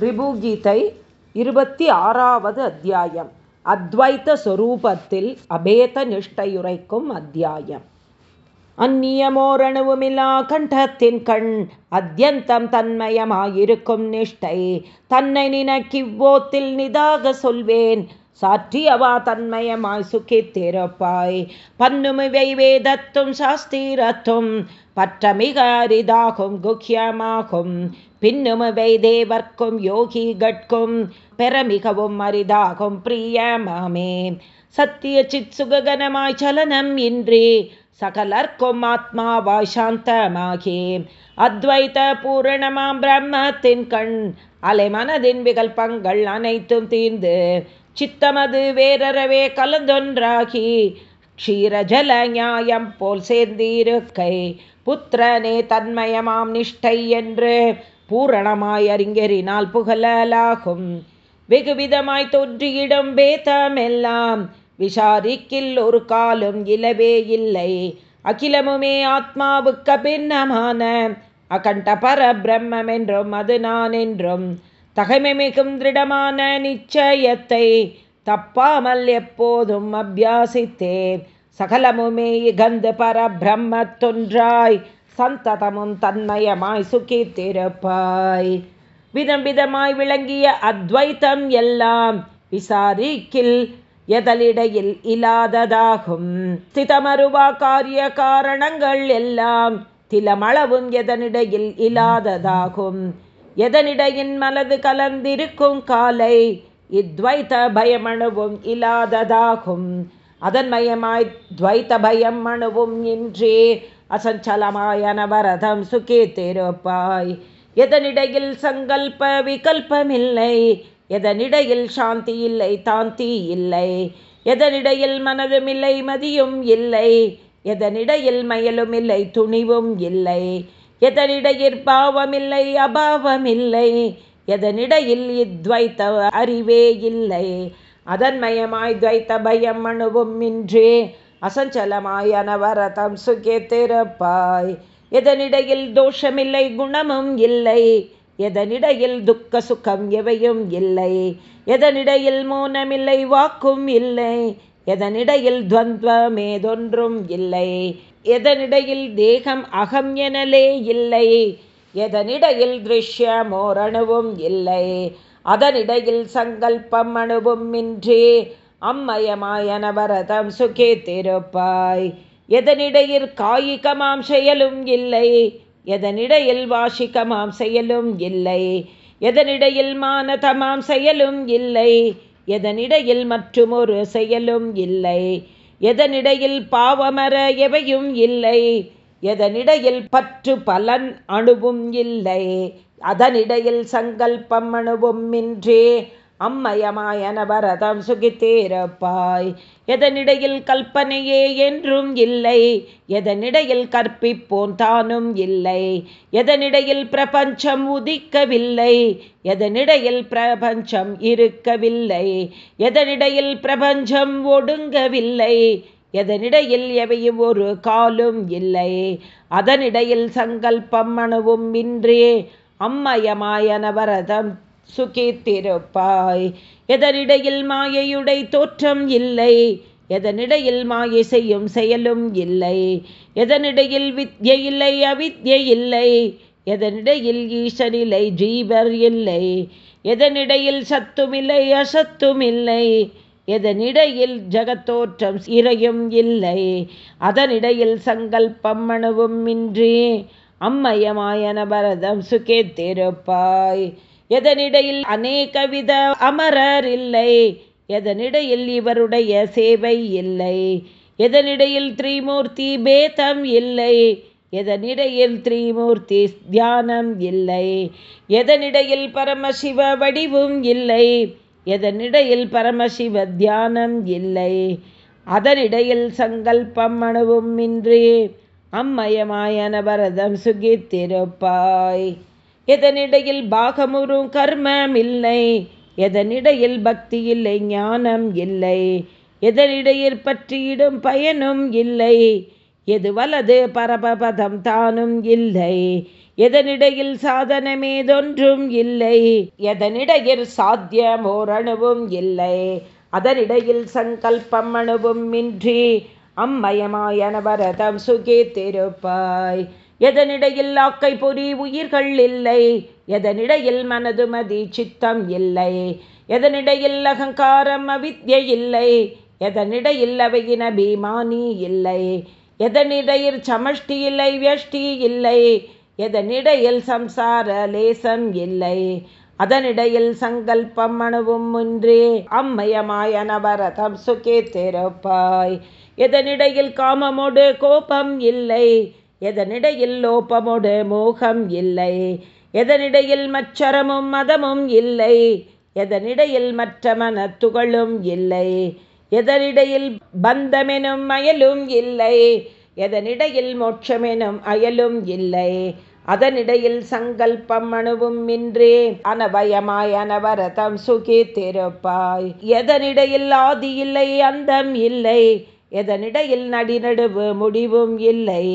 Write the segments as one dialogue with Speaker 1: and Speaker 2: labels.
Speaker 1: ரிபுகீதை இருபத்தி ஆறாவது அத்தியாயம். அத்வைத்த சொரூபத்தில் அபேத நிஷ்டையுரைக்கும் அத்தியாயம். அந்நியமோரணுவுமிலா கண்டத்தின் கண் அத்தியந்தம் தன்மயமாயிருக்கும் நிஷ்டை. தன்னை நினக்கிவ்வோத்தில் நிதாக சொல்வேன் சாற்றியவா தன்மயமாய் சுகித்திருப்பாய். பன்னுமிவை வேதத்தும் சாஸ்திரத்தும் பற்ற மிக அரிதாகும் குக்கியமாகும் பின்னுமவை தேவர்க்கும் யோகிகட்கும் பெற மிகவும் அரிதாகும் பிரியமாமே. சத்திய சித் சுககனமாய் சலனம் இன்றி சகலர்க்கும் ஆத்மாவாய் சாந்தமாகி அத்வைத பூரணமாம் பிரம்மத்தின் கண் அலைமனதின் விகல்பங்கள் அனைத்தும் தீர்ந்து சித்தமது வேறறவே கலந்தொன்றாகி க்ஷீரஜல நியாயம் போல் சேர்ந்திருக்கை. புத்திரனே தன்மயமாம் நிஷ்டை என்று பூரணமாய் அறிஞறினால் புகழலாகும். வெகுவிதமாய் தோன்றியிடம் பேதமெல்லாம் விசாரிக்கில் ஒரு காலும் இலவே இல்லை. அகிலமுமே ஆத்மாவுக்கு பின்னமான அகண்ட பர பிரம்மம் என்றும் அது நான் என்றும். தகைமை மிகும் திருடமான நிச்சயத்தை தப்பாமல் எப்போதும் அபியாசித்தேன். சகலமுமே இகந்து பரபிரம்மத்தொன்றாய் சந்ததமும் தன்மயமாய் சுகித்திருப்பாய் விதம் விதமாய் விளங்கிய அத்வைத்தம் எல்லாம் விசாரிக்கில் எதலிடையில் இல்லாததாகும் ஸ்திதமருவா காரிய காரணங்கள் எல்லாம் திலமளவும் எதனிடையில் இல்லாததாகும் எதனிடையின் மனது கலந்திருக்கும் காலை இத்வைத்த பயமணுவும் இல்லாததாகும் அதன் மயமாய் துவைத்த பயம் அணுவும் இன்றே அசஞ்சலமாய் அனவரதம் சுகித்திருப்பாய் எதனிடையில் சங்கல்ப விகல்பமில்லை எதனிடையில் சாந்தி இல்லை தாந்தி இல்லை. எதனிடையில் மனதுமில்லை மதியும் இல்லை. எதனிடையில் மயலும் இல்லை துணிவும் இல்லை. எதனிடையில் பாவமில்லை அபாவமில்லை. எதனிடையில் இத்வைத்த அறிவே இல்லை. அதன்மயமாய் துவைத்த பயம் அணுவும் இன்றே. அசஞ்சலமாய் அனவரதம் சுகேத்திருப்பாய் எதனிடையில் தோஷமில்லை குணமும் இல்லை. எதனிடையில் துக்க சுகம் எவையும் இல்லை. எதனிடையில் மௌனமில்லை வாக்கும் இல்லை. எதனிடையில் துவந்தமேதொன்றும் இல்லை. எதனிடையில் தேகம் அகம் எனலே இல்லை. எதனிடையில் திருஷ்யமோரணுவும் இல்லை. அதனிடையில் சங்கல்பம் அணுவும் இன்றி. அம்மயமாயனவரதம் சுகே திருப்பாய் எதனிடையில் காயிகமாம் செயலும் இல்லை எதனிடையில் வாஷிகமாம் செயலும் இல்லை எதனிடையில் மானதமாம் செயலும் இல்லை எதனிடையில் மற்றுமொரு செயலும் இல்லை எதனிடையில் பாவமர எவையும் இல்லை எதனிடையில் பற்று பலன் அணுவும் இல்லை அதனிடையில் சங்கல்பம் அணுவும் இன்றே அம்மயமாயனவரதம் சுகித்தேரப்பாய். எதனிடையில் கல்பனையே என்றும் இல்லை. எதனிடையில் கற்பிப்போன் தானும் இல்லை. எதனிடையில் பிரபஞ்சம் உதிக்கவில்லை. எதனிடையில் பிரபஞ்சம் இருக்கவில்லை. எதனிடையில் பிரபஞ்சம் ஒடுங்கவில்லை. எதனிடையில் எவையும் ஒரு காலும் இல்லை. அதனிடையில் சங்கல்பம் அணுவும் இன்றே அம்மயமாயனவரதம் சுகித்திருப்பாய் எதனிடையில் மாயையுடை தோற்றம் இல்லை எதனிடையில் மாயை செய்யும் செயலும் இல்லை. எதனிடையில் வித்யை இல்லை அவித்யை இல்லை. எதனிடையில் ஈசனில்லை ஜீவர் இல்லை. எதனிடையில் சத்துமில்லை அசத்துமில்லை எதனிடையில் ஜகத்தோற்றம் இறையும் இல்லை. அதனிடையில் சங்கல்பம் மனுவும் இன்றி அம்மயமாயன பரதம் சுகேத்திருப்பாய் எதனிடையில் அநேக வித அமரர் இல்லை எதனிடையில் இவருடைய சேவை இல்லை எதனிடையில் திரிமூர்த்தி பேதம் இல்லை எதனிடையில் திரிமூர்த்தி தியானம் இல்லை எதனிடையில் பரமசிவ வடிவும் இல்லை எதனிடையில் பரமசிவ தியானம் இல்லை. அதனிடையில் சங்கல்பம் அணுவும் இன்றி அம்மயமாயன பரதம் சுகித்திருப்பாய். எதனிடையில் பாகமுறும் கர்மம் இல்லை எதனிடையில் பக்தி இல்லை ஞானம் இல்லை எதனிடையில் பற்றியிடும் பயனும் இல்லை எது வலது பரபபதம் தானும் இல்லை எதனிடையில் சாதனமேதொன்றும் இல்லை எதனிடையில் சாத்தியமோரணுவும் இல்லை அதனிடையில் சங்கல்பம் அணுவும் இன்றி அம்மயமாயனவரதம் வரதம் திருப்பாய். எதனிடையில் ஆக்கை பொறி உயிர்கள் இல்லை? எதனிடையில் மனதுமதி சித்தம் இல்லை? எதனிடையில் அகங்காரம் அவித்யை இல்லை? எதனிடையில் அவையின் பீமானி இல்லை? எதனிடையில் சமஷ்டி இல்லை வியஷ்டி இல்லை? எதனிடையில் சம்சார லேசம் இல்லை? அதனிடையில் சங்கல்பம் அணுவும் ஒன்றே அம்மயமாய நவரதம் சுகே திறப்பாய். எதனிடையில் காமமோடு கோபம் இல்லை? எதனிடையில் லோபமோடு மோகம் இல்லை? எதனிடையில் மச்சரமும் மதமும் இல்லை? எதனிடையில் மற்ற மனத்துகளும் இல்லை? எதனிடையில் பந்தமெனும் அயலும் இல்லை? எதனிடையில் மோட்சமெனும் அயலும் இல்லை? அதனிடையில் சங்கல்பம் அணுவும் இன்றே அனபயமாய் அனவரதம் சுகி திருப்பாய். எதனிடையில் ஆதி இல்லை அந்தம் இல்லை? எதனிடையில் நடிநடுவு முடிவும் இல்லை?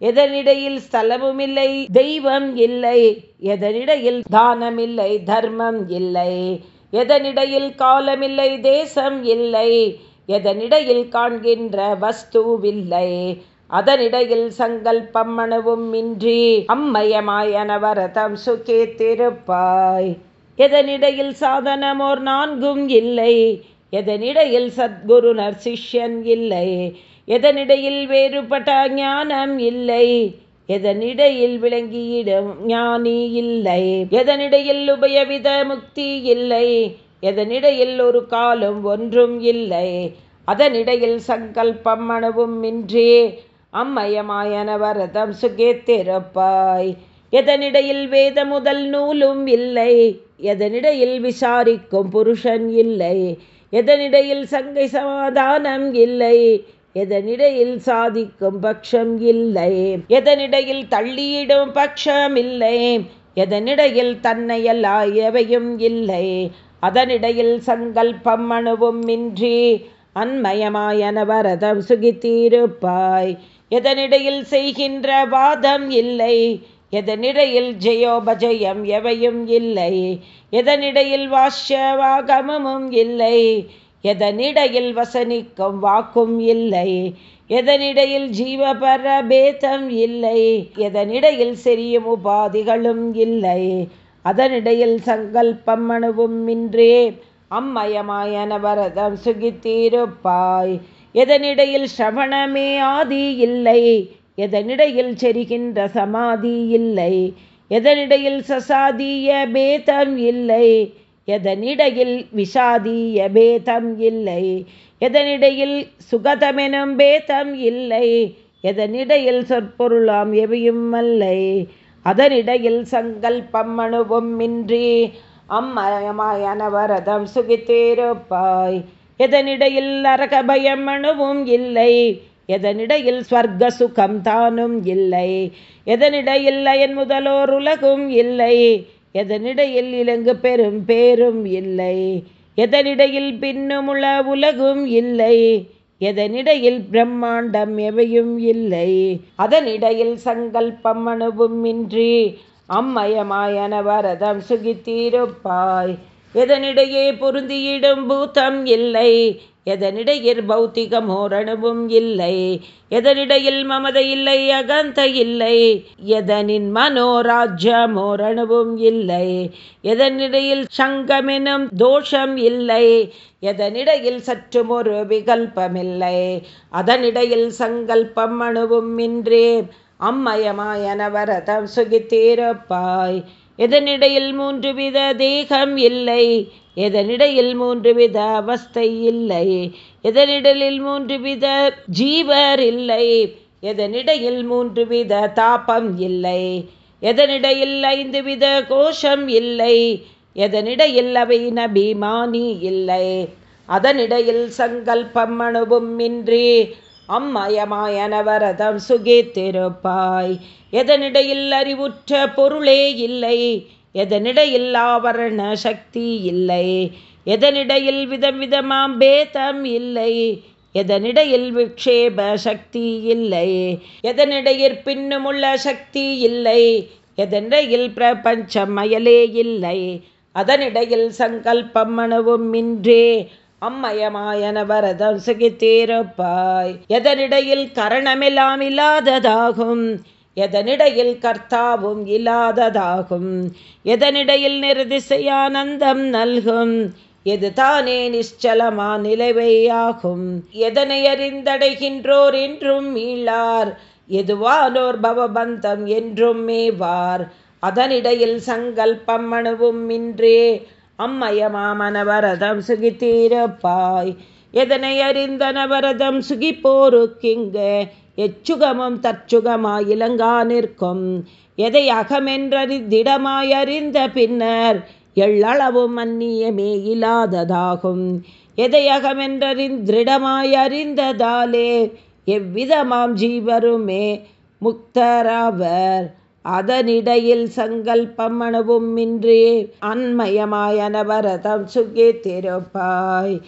Speaker 1: எதனிடையில் ஸ்தலமும் இல்லை தெய்வம் இல்லை. எதனிடையில் தானம் இல்லை தர்மம் இல்லை. எதனிடையில் காலமில்லை தேசம் இல்லை. எதனிடையில் காண்கின்ற வஸ்துவில்லை. அதனிடையில் சங்கல்பம் மனவும் இன்றி அம்மயமாயனவரதம் சுகே திருப்பாய் எதனிடையில் சாதனமோர் நான்கும் இல்லை. எதனிடையில் சத்குரு நர்சிஷ்யன் இல்லை? எதனிடையில் வேறுபட்ட ஞானம் இல்லை? எதனிடையில் விளங்கியிடும் ஞானி இல்லை? எதனிடையில் உபயவித முக்தி இல்லை? எதனிடையில் ஒரு காலம் ஒன்றும் இல்லை? அதனிடையில் சங்கல்பம் அணுவும் இன்றி அம்மயமாயனவரதம் சுகேத்திருப்பாய். எதனிடையில் வேத முதல் நூலும் இல்லை? எதனிடையில் விசாரிக்கும் புருஷன் இல்லை? எதனிடையில் சங்கை சமாதானம் இல்லை? எதனிடையில் சாதிக்கும் பட்சம் இல்லை? எதனிடையில் தள்ளியிடும் பட்சம் இல்லை? எதனிடையில் தன்னையல்லாயவையும் இல்லை? அதனிடையில் சங்கல்பம் அணுவும் இன்றி அன்மயமாயனவரதம் சுகித்தீருப்பாய். எதனிடையில் செய்கின்ற வாதம் இல்லை? எதனிடையில் ஜெயோபஜயம் எவையும் இல்லை எதனிடையில் வாஷ்யவாகமும் இல்லை எதனிடையில் வசனிக்கும் வாக்கும் இல்லை எதனிடையில் ஜீவபரபேதம் இல்லை எதனிடையில் செரியும் உபாதிகளும் இல்லை அதனிடையில் சங்கல்பம் அணுவும் இன்றே அம்மயமாயனவரதம் சுகித்தீருப்பாய் எதனிடையில் சிரவணமே ஆதி இல்லை எதனிடையில் செரிகின்ற சமாதி இல்லை? எதனிடையில் சசாதிய பேதம் இல்லை? எதனிடையில் விஷாதிய பேதம் இல்லை? எதனிடையில் சுகதமெனும் பேதம் இல்லை? எதனிடையில் சொற்பொருளாம் எவையும் அல்லை? அதனிடையில் சங்கல்பம் அணுவும் இன்றி அம்மயமாயனவரதம் சுகித்தேருப்பாய். எதனிடையில் நரக பயம் அணுவும் இல்லை? எதனிடையில் ஸ்வர்க்க சுகம் தானும் இல்லை? எதனிடையில் என் முதலோர் உலகும் இல்லை? எதனிடையில் இலங்கு பெரும் பேரும் இல்லை? எதனிடையில் பின்னுமுள உலகும் இல்லை? எதனிடையில் பிரம்மாண்டம் எவையும் இல்லை? அதனிடையில் சங்கல்பம் அணுவும் இன்றி அம்மயமாயன வரதம் சுகித்தீருப்பாய். எதனிடையே பொருந்தியிடும் பூத்தம் இல்லை எதனிடையில் பௌத்திக மோரணவும் இல்லை எதனிடையில் மமத இல்லை அகந்த இல்லை எதனின் மனோராஜ்ய மோரணவும் இல்லை எதனிடையில் சங்கமெனும் தோஷம் இல்லை எதனிடையில் சற்றும் ஒரு விகல்பமில்லை அதனிடையில் சங்கல்பம் அணுவும் இன்றே அம்மயமாயனவரதம் சுகித்தீரப்பாய். எதனிடையில் மூன்று வித தேகம் இல்லை? எதனிடையில் மூன்று வித அவஸ்தை இல்லை? எதனிடலில் மூன்று வித ஜீவர் இல்லை? எதனிடையில் மூன்று வித தாபம் இல்லை? எதனிடையில் ஐந்து வித கோஷம் இல்லை? எதனிடையில் அவை நபிமானி இல்லை? அதனிடையில் சங்கல்பம் அணுவும் இன்றி அம்மயமாயனவரதம் சுகித்திருப்பாய். எதனிடையில் அறிவுற்ற பொருளே இல்லை எதனிடையில் ஆவரண சக்தி இல்லை எதனிடையில் விதம் விதமாம் பேதம் இல்லை எதனிடையில் விக்ஷேப சக்தி இல்லை எதனிடையில் பின்னுமுள்ள சக்தி இல்லை எதனிடையில் பிரபஞ்சம் மயலே இல்லை அதனிடையில் சங்கல்பம் மனவும் இன்றே அம்மயமாயன வரதம் சுகித்தீருப்பாய். எதனிடையில் கரணமெல்லாம் இல்லாததாகும்? எதனிடையில் கர்த்தாவும் இல்லாததாகும்? எதனிடையில் நிர்திசையானந்தம் நல்கும்? எது தானே நிச்சலமா நிலைவையாகும்? எதனை அறிந்தடைகின்றோர் என்றும் மீளார்? எதுவானோர் பவபந்தம் என்றும் மேவார்? அதனிடையில் சங்கல்பம் அணுவும் இன்றே. அம்மயமாமனவரதம் சுகித்தீரப்பாய். எதனை அறிந்தனவரதம் சுகிப்போருக்கிங்கு? எச்சுகமும் தற்சுகமாய் இலங்கா நிற்கும். எதை அகமென்றறிந்திடமாய் அறிந்த பின்னர் எள்ளளவும் அந்நியமே இல்லாததாகும். எதை அகமென்றறிந்திடமாய் அறிந்ததாலே எவ்விதமாம் ஜீவருமே முக்தராவர். அதனிடையில் சங்கல்பம் அணுவும் இன்றி அன்மயமாய் அனவரதம் திருப்பாய்.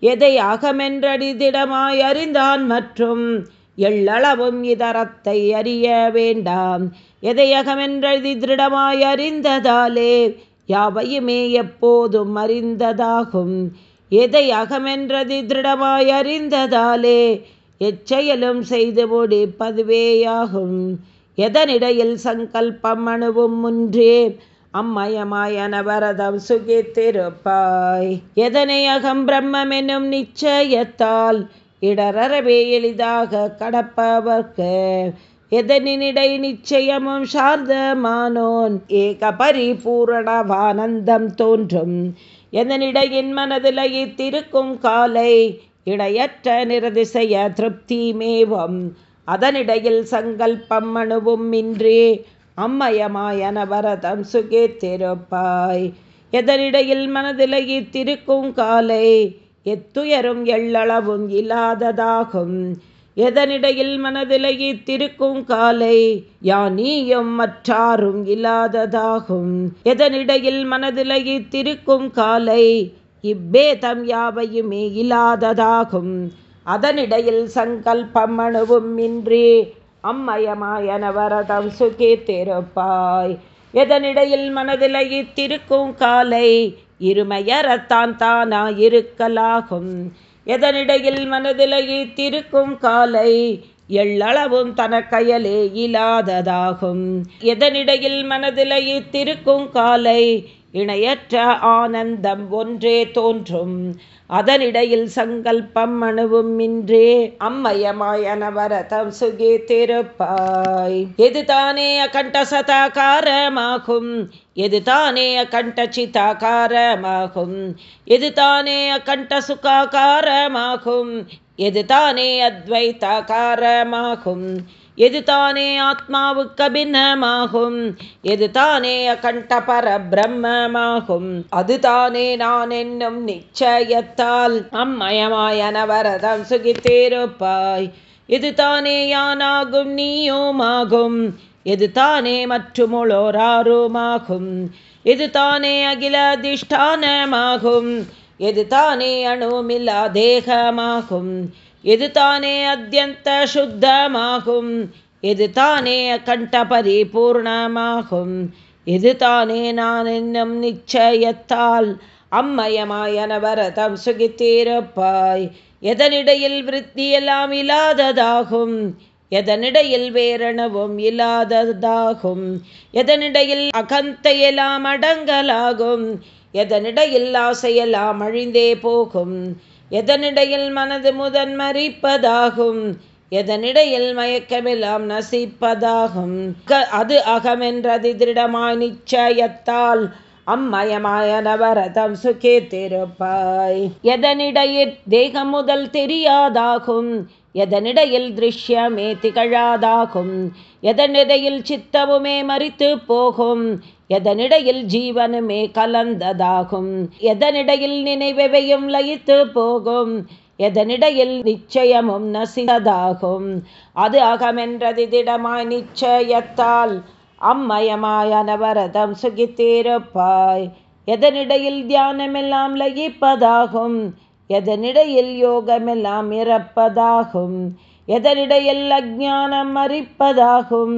Speaker 1: எதை அகமென்றடிதிடமாய் அறிந்தான் மற்றும் எள்ளளவும் இதரத்தை அறிய வேண்டாம். எதையகமென்றதி திருடமாய் அறிந்ததாலே யாவையுமே எப்போதும் அறிந்ததாகும். எதை அகமென்றதி திருடமாய் அறிந்ததாலே எச்செயலும் செய்து முடிப்பதுவேயாகும். எதனிடையில் சங்கல்பம் அணுவும் முன்றே அம்மயமாயனவரதம் சுகித்திருப்பாய். எதனை அகம் பிரம்மம் என்னும் நிச்சயத்தால் இடரவே எளிதாக கடப்பவர்க்கு. எதனினிடை நிச்சயமும் சார்ந்தமானோன் ஏக பரிபூரணவானந்தம் தோன்றும். எதனிடையின் மனதில் இத்திருக்கும் காலை இடையற்ற நிரதிசைய திருப்தி மேவம். அதனிடையில் சங்கல்பம் அணுவும் இன்றி அம்மயமாயனவரதம் சுகேத்திருப்பாய். எதனிடையில் மனதிலகி திருக்கும் காலை எத்துயரும் எள்ளளவும் இல்லாததாகும். எதனிடையில் மனதிலகி திருக்கும் காலை யானியும் மற்றாரும் இல்லாததாகும். எதனிடையில் மனதிலகி திருக்கும் காலை இப்பேதம் யாவையுமே இல்லாததாகும். அதனிடையில் சங்கல்பம் அணுவும் இன்றி அம்மயமாயனவரதம் சுகித்திருப்பாய் எதனிடையில் மனதிலகி திருக்கும் காலை இருமையறத்தான் தானா இருக்கலாகும் எதனிடையில் மனதிலகி திருக்கும் காலை எள்ளளவும் தனக்கயலே இல்லாததாகும் எதனிடையில் மனதிலகி திருக்கும் காலை இணையற்ற ஆனந்தம் ஒன்றே தோன்றும். அதனிடையில் சங்கல்பம் அணுவும் இன்றே அம்மயமாயனவரதம் சுகே திருப்பாய் எது தானே அகண்ட சதாகாரமாகும்? எது தானே அகண்ட சிதாகாரமாகும்? எது தானே அகண்ட சுகாகாரமாகும்? எது தானே அத்வைதாகாரமாகும்? எது தானே ஆத்மாவுக்கு அபிநமாகும் எது தானே அகண்ட பர பிரம்மமாகும் அது தானே நான் என்னும் நிச்சயத்தால் அம்மயமாயனவரதம் சுகித்தேருப்பாய். இது தானே யானாகும் நீயோமாகும்? எது தானே மற்றுமுளோராருமாகும் இது தானே அகில அதிஷ்டானமாகும்? எது தானே அணுமில்லா தேகமாகும்? இது தானே அத்தியந்த சுத்தமாகும்? இது தானே கண்ட பரிபூர்ணமாகும்? இது தானே நான் என்னும் நிச்சயத்தால் அம்மயமாயன வரதம் சுகித்தீரப்பாய்? எதனிடையில் விருத்தியெல்லாம் இல்லாததாகும்? எதனிடையில் வேரணவும் இல்லாததாகும்? எதனிடையில் அகந்தையெல்லாம் அடங்கலாகும்? எதனிடையில் ஆசையெல்லாம் அழிந்தே போகும்? எதனிடையில் மனது முதன் மறிப்பதாகும்? எதனிடையில் மயக்கமெல்லாம் நசிப்பதாகும்? அது அகமென்றது திருடமாய் நிச்சயத்தால் அம்மயமாயனவரதம் சுகே திருப்பாய் எதனிடையில் தேகம் முதல் தெரியாதாகும்? எதனிடையில் திருஷ்யமே திகழாதாகும்? எதனிடையில் சித்தமுமே மறித்து போகும்? எதனிடையில் ஜீவனுமே கலந்ததாகும்? எதனிடையில் நினைவையும் லயித்து போகும்? எதனிடையில் நிச்சயமும் நசிததாகும் அது அகமென்றது திடமாய் நிச்சயத்தால் அம்மயமாய் அனவரதம் சுகித்தீரப்பாய். எதனிடையில் தியானமெல்லாம் லயிப்பதாகும்? எதனிடையில் யோகமெல்லாம் இறப்பதாகும்? எதனிடையில் அஜானம் மறிப்பதாகும்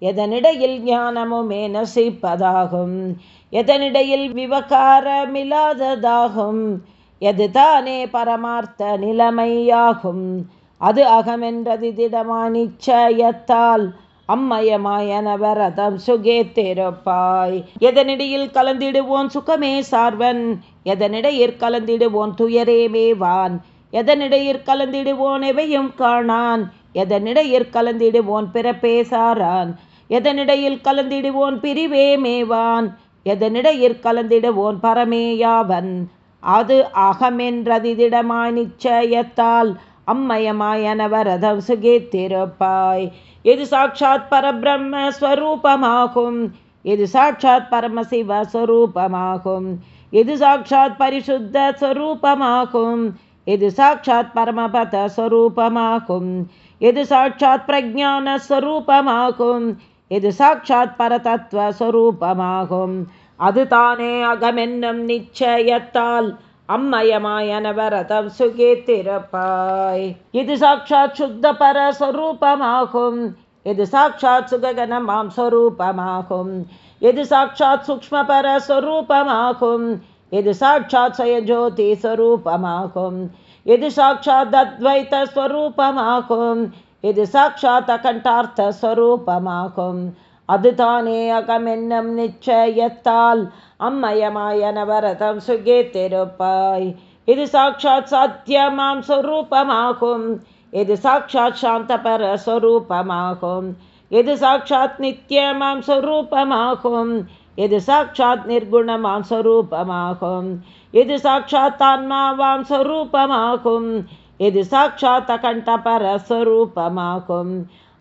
Speaker 1: எதனிடையில் ஞானமுமே நசிப்பதாகும் எதனிடையில் விவகாரமில்லாததாகும். எது தானே பரமார்த்த நிலைமையாகும். அது அகமென்றது திடமா நிச்சயத்தால் அம்மயமாயன வரதம் சுகே தேரப்பாய் எதனிடையில் கலந்திடுவோன் சுகமே சார்வன். எதனிடையிற் கலந்திடுவோன் துயரே மேவான். எதனிடையிற் கலந்திடுவோன் எவையும் காணான். எதனிடையிற் கலந்திடுவோன் பிறப்பேசாரான் எதனிடையில் கலந்திடுவோன் பிரிவே மேவான்? எதனிடையிற் கலந்திடுவோன் பரமேயாவன்? அது அகமென்றதிடமாய் நிச்சயத்தால் அம்மயமாயனவரதம் சுகித்திருப்பாய். இது சாட்சாத் பரபிரம்ம ஸ்வரூபமாகும்? இது சாட்சாத் பரமசிவ ஸ்வரூபமாகும்? இது சாட்சாத் பரிசுத்த ஸ்வரூபமாகும்? இது சாட்சாத் பரமபத ஸ்வரூபமாகும்? இது சாட்சாத் பிரஜான ஸ்வரூபமாகும்? இது சாட்சாத் பரதத்துவ ஸ்வரூபமாகும் அது தானே அகமென்னும் நிச்சயத்தால் அம்மயமாயனவரதம் சுகித்திருப்பாய் இது சாட்சாத் சுத்த பரஸ்வரூபமாகும் இது சாட்சாத் சுககனமாம் ஸ்வரூபமாகும் இது சாட்சாத் சூக்ம பரஸ்வரூபமாகும் இது சாட்சாத் சுயஜோதி ஸ்வரூபமாகும் இது சாட்சாத் அத்வைத்த ஸ்வரூபமாகும் இது சாட்சாத் அகண்டார்த்த ஸ்வரூபமாகும் அதுதானே அகமென்னும் நிச்சயத்தால் அம்மயமாய நவரதம் சுகேத்திருப்பாய் இது சாட்சாத் சாத்தியமாம் சொரூபமாகும் இது சாட்சாத் சாந்தபர சொரூபமாகும் இது சாட்சாத் நித்தியமாம் சொரூபமாகும் இது சாட்சாத் நிர்குணமாம் சொரூபமாகும் இது சாட்சாத் ஆன்மாவாம் சொரூபமாகும் இது சாட்சாத் அகண்டபர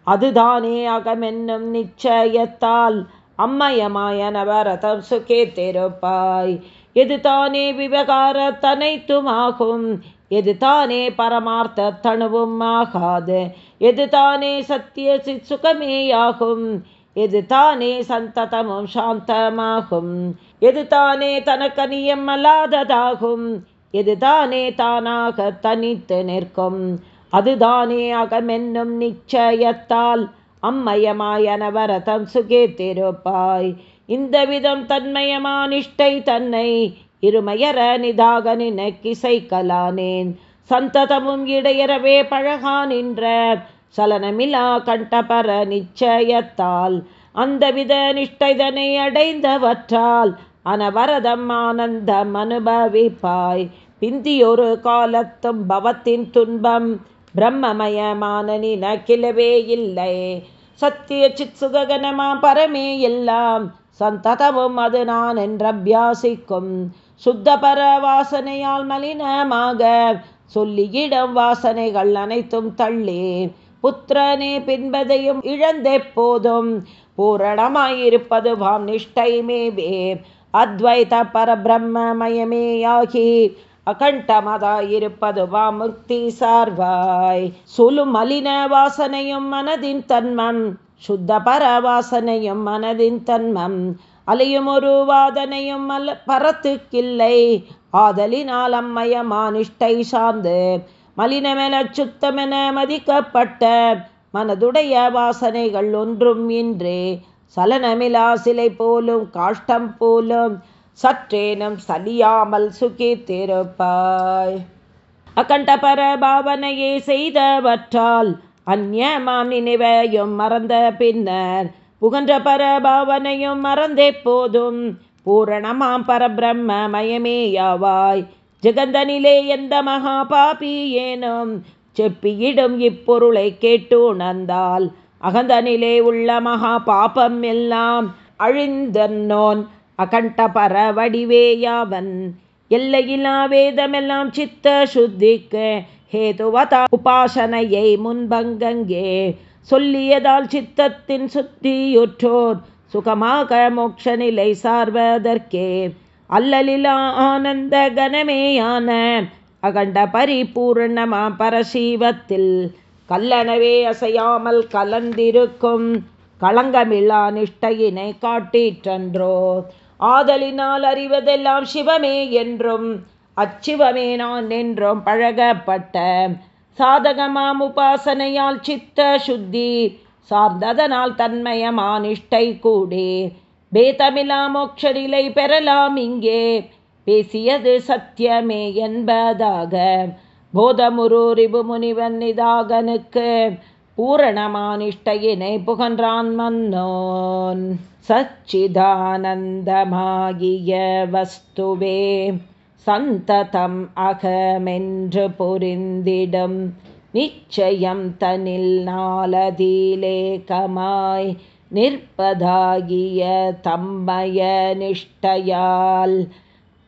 Speaker 1: அதுதானே அகமென்னும் நிச்சயத்தால் அம்மயமாய நவரதம் சுகேத்திருப்பாய் எது தானே விவகார தனைத்துமாகும். எது தானே பரமார்த்த தனுவும் ஆகாது. எது தானே சத்திய சித் சுகமேயாகும் எது தானே சந்ததமும் சாந்தமாகும். எது தானே தனக்கனியம் அல்லாததாகும். எது தானே தானாக தனித்து நிற்கும்? அதுதானே அகமென்னும் நிச்சயத்தால் அம்மயமாயனவரதம் சுகேத்திருப்பாய். இந்த விதம் தன்மயமா நிஷ்டை தன்னை இருமையர நிதாக நினைக்கிசை கலானேன் சந்ததமும் இடையறவே பழகா நின்ற சலனமிலா கண்டபர நிச்சயத்தால் அந்த வித நிஷ்டைதனை அடைந்தவற்றால் அனவரதம் ஆனந்தம் அனுபவிப்பாய். பிந்தியொரு காலத்தும் பவத்தின் துன்பம் பிரம்மமயமான நினக்கிலவே இல்லை. சத்திய சித் சுககனமா பரமே எல்லாம் சந்ததமும் அது நான் என்றபியாசிக்கும் சுத்த பர வாசனையால் மலினமாக சொல்லியிடம் வாசனைகள் அனைத்தும் தள்ளி புத்திரனே பின்பதையும் இழந்தெப்போதும் பூரணமாயிருப்பது வாம் நிஷ்டை மேவே அத்வைத பரபிரம்மமயமேயாகி அகண்டமதாயிருப்பதுவா முக்தி சார்வாய் சுலு மலின வாசனையும் மனதின் தன்மம் சுத்த பர வாசனையும் மனதின் தன்மம். அலையும் ஒரு வாதனையும் அல்ல பரத்துக்கில்லை. ஆதலினால் அம்மயமானிஷ்டை சார்ந்து மலினமென சுத்தமென மதிக்கப்பட்ட மனதுடைய வாசனைகள் ஒன்றும் இன்றே. சலனமிலா சிலை போலும் காஷ்டம் போலும் சற்றேனும் சலியாமல் சுகித்திருப்பாய். அகண்டபர பாவனையை செய்தவற்றால் அந்நியமாம் நினைவையும் மறந்த பின்னர் புகன்ற பரபாவனையும் மறந்தே போதும். பூரணமாம் பரபிரம்ம மயமேயாவாய். ஜெகந்தனிலே எந்த மகா பாபி ஏனும் செப்பியிடும் இப்பொருளை கேட்டு உணர்ந்தால் அகந்தனிலே உள்ள மகா பாபம் எல்லாம் அழிந்தன்னோன்? அகண்ட பரவடிவேயாவன் எல்லையிலா வேதமெல்லாம் சித்த சுத்திக்கு ஹேதுவதா உபாசனையை முன்பங்கங்கே. சொல்லியதால் சித்தத்தின் சுத்தியுற்றோர் சுகமாக மோட்ச நிலை சார்வதற்கே. அல்லலிலா ஆனந்த கனமேயான அகண்ட பரிபூர்ணமா பரசீவத்தில். கல்லனவே அசையாமல் கலந்திருக்கும் களங்கமில்லா நிஷ்டையினை காட்டிற்றன்றோ ஆதலினால் அறிவதெல்லாம் சிவமே என்றும் அச்சிவமே நான் என்றும் பழகப்பட்ட சாதகமாம் உபாசனையால் சித்த சுத்தி சார்ந்ததனால் தன்மயமானிஷ்டை கூடே. பேதமிலா மோட்ச நிலை பெறலாம் இங்கே பேசியது சத்தியமே என்பதாக. போதமுரு ரிபு முனிவன் நிதாகனுக்கு பூரணமானிஷ்டையினை புகன்றான் மன்னோன். சச்சிதானந்தமாகிய வஸ்துவே சந்ததம் அகமென்று பொரிந்திடும். நிச்சயம் தனில் நாளதீலேகமாய் நிற்பதாகிய தம்மய நிஷ்டையால்.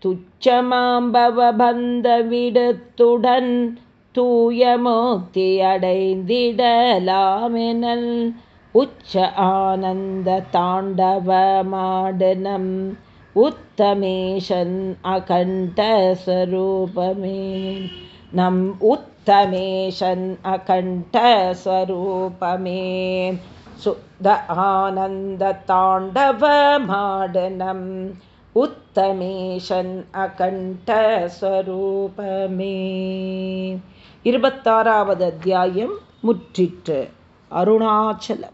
Speaker 1: துச்சமாம்பவபந்த விடுத்துடன் தூய முக்தி அடைந்திடலாமெனல். உச்ச ஆனந்த தாண்டவமாடனம் உத்தமேஷன் அகண்ட ஸ்வரூபமே. நம் உத்தமேஷன் அகண்ட ஸ்வரூபமே. சுத்த ஆனந்த தாண்டவமாடனம் உத்தமேஷன் அகண்டஸ்வரூபமே இருபத்தாறாவது அத்தியாயம் முற்றிற்று. அருணாச்சலம்.